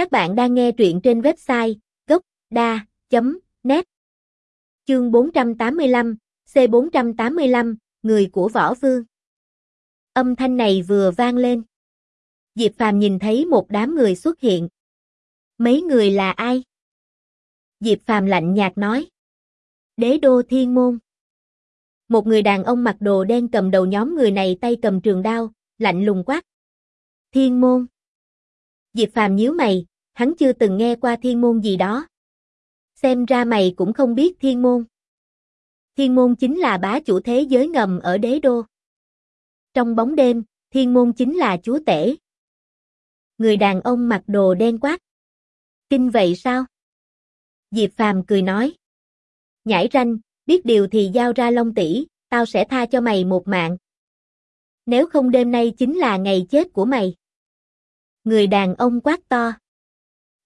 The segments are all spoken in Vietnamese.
Các bạn đang nghe truyện trên website gocda.net Chương 485, C485, Người của Võ Vương Âm thanh này vừa vang lên. Diệp Phàm nhìn thấy một đám người xuất hiện. Mấy người là ai? Diệp Phàm lạnh nhạt nói. Đế đô thiên môn. Một người đàn ông mặc đồ đen cầm đầu nhóm người này tay cầm trường đao, lạnh lùng quát. Thiên môn. Diệp Phàm nhíu mày, hắn chưa từng nghe qua thiên môn gì đó. Xem ra mày cũng không biết thiên môn. Thiên môn chính là bá chủ thế giới ngầm ở đế đô. Trong bóng đêm, thiên môn chính là chúa tể. Người đàn ông mặc đồ đen quát. Kinh vậy sao? Diệp Phàm cười nói. Nhảy ranh, biết điều thì giao ra long tỷ, tao sẽ tha cho mày một mạng. Nếu không đêm nay chính là ngày chết của mày. Người đàn ông quát to.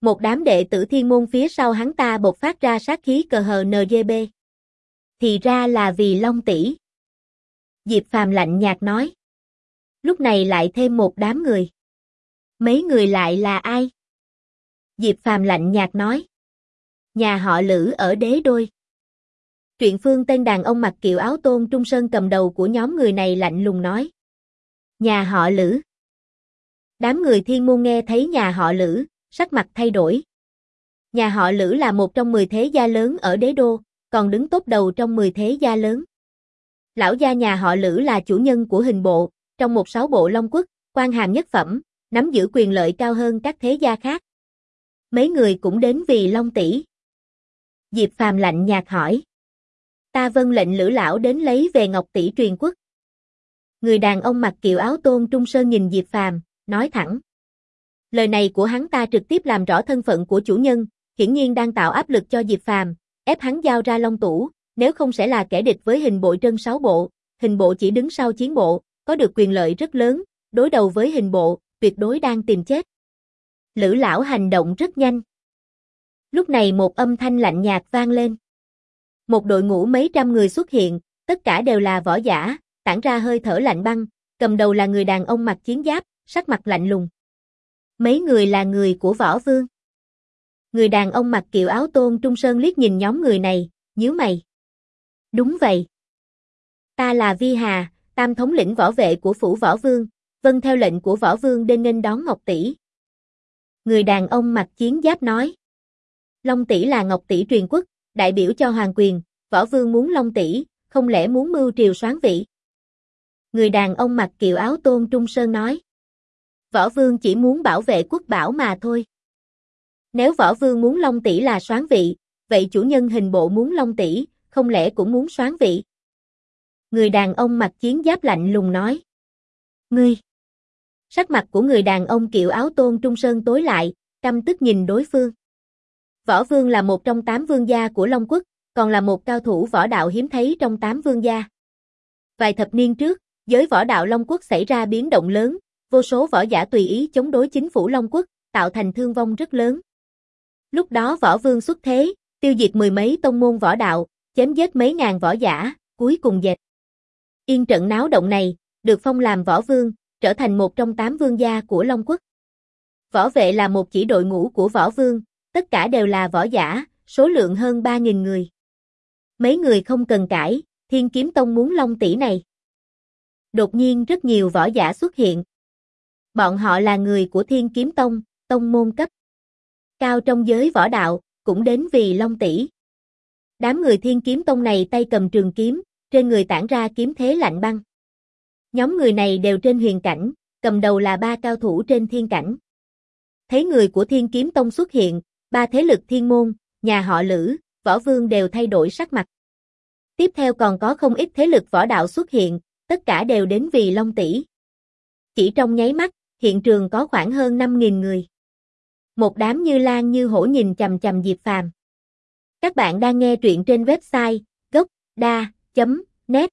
Một đám đệ tử thiên môn phía sau hắn ta bộc phát ra sát khí cờ hờ NGB. Thì ra là vì long tỷ. Diệp Phàm lạnh nhạt nói. Lúc này lại thêm một đám người. Mấy người lại là ai? Diệp Phàm lạnh nhạt nói. Nhà họ Lữ ở đế đôi. Truyện phương tên đàn ông mặc kiệu áo tôn trung sơn cầm đầu của nhóm người này lạnh lùng nói. Nhà họ Lữ. Đám người thiên môn nghe thấy nhà họ Lữ, sắc mặt thay đổi. Nhà họ Lữ là một trong 10 thế gia lớn ở đế đô, còn đứng tốt đầu trong 10 thế gia lớn. Lão gia nhà họ Lữ là chủ nhân của hình bộ, trong một sáu bộ Long Quốc, quan hàm nhất phẩm, nắm giữ quyền lợi cao hơn các thế gia khác. Mấy người cũng đến vì Long tỷ. Diệp Phàm lạnh nhạt hỏi. Ta vâng lệnh Lữ lão đến lấy về Ngọc tỷ truyền quốc. Người đàn ông mặc kiệu áo tôn trung sơn nhìn Diệp Phàm, nói thẳng. Lời này của hắn ta trực tiếp làm rõ thân phận của chủ nhân, hiển nhiên đang tạo áp lực cho Diệp Phàm, ép hắn giao ra Long Tủ, nếu không sẽ là kẻ địch với hình bộ trân sáu bộ, hình bộ chỉ đứng sau chiến bộ, có được quyền lợi rất lớn, đối đầu với hình bộ, tuyệt đối đang tìm chết. Lữ lão hành động rất nhanh. Lúc này một âm thanh lạnh nhạt vang lên. Một đội ngũ mấy trăm người xuất hiện, tất cả đều là võ giả, tản ra hơi thở lạnh băng, cầm đầu là người đàn ông mặc chiến giáp, sắc mặt lạnh lùng. Mấy người là người của võ vương. Người đàn ông mặc kiệu áo tôn trung sơn liếc nhìn nhóm người này, nhíu mày. Đúng vậy. Ta là Vi Hà, tam thống lĩnh võ vệ của phủ võ vương, vâng theo lệnh của võ vương đến nên đón Ngọc Tỷ. Người đàn ông mặc chiến giáp nói. Long Tỷ là Ngọc Tỷ truyền quốc, đại biểu cho hoàng quyền, võ vương muốn Long Tỷ, không lẽ muốn mưu triều soán vị. Người đàn ông mặc kiệu áo tôn trung sơn nói. Võ vương chỉ muốn bảo vệ quốc bảo mà thôi. Nếu võ vương muốn Long Tỷ là soán vị, vậy chủ nhân hình bộ muốn Long Tỷ, không lẽ cũng muốn soán vị? Người đàn ông mặc chiến giáp lạnh lùng nói. Ngươi! Sắc mặt của người đàn ông kiệu áo tôn trung sơn tối lại, căm tức nhìn đối phương. Võ vương là một trong tám vương gia của Long Quốc, còn là một cao thủ võ đạo hiếm thấy trong tám vương gia. Vài thập niên trước, giới võ đạo Long Quốc xảy ra biến động lớn, vô số võ giả tùy ý chống đối chính phủ Long Quốc, tạo thành thương vong rất lớn. Lúc đó võ vương xuất thế, tiêu diệt mười mấy tông môn võ đạo, chém giết mấy ngàn võ giả, cuối cùng dệt. Yên trận náo động này, được phong làm võ vương, trở thành một trong tám vương gia của Long Quốc. Võ vệ là một chỉ đội ngũ của võ vương, tất cả đều là võ giả, số lượng hơn 3.000 người. Mấy người không cần cãi, Thiên Kiếm Tông muốn Long tỷ này. Đột nhiên rất nhiều võ giả xuất hiện. Bọn họ là người của Thiên Kiếm Tông, tông môn cấp. Cao trong giới võ đạo, cũng đến vì Long tỷ. Đám người Thiên Kiếm Tông này tay cầm trường kiếm, trên người tản ra kiếm thế lạnh băng. Nhóm người này đều trên huyền cảnh, cầm đầu là ba cao thủ trên thiên cảnh. Thấy người của Thiên Kiếm Tông xuất hiện, ba thế lực thiên môn, nhà họ Lữ, võ vương đều thay đổi sắc mặt. Tiếp theo còn có không ít thế lực võ đạo xuất hiện, tất cả đều đến vì Long tỷ. Chỉ trong nháy mắt, hiện trường có khoảng hơn 5.000 người. Một đám như lan như hổ nhìn chầm chầm Diệp Phàm. Các bạn đang nghe truyện trên website gocda.net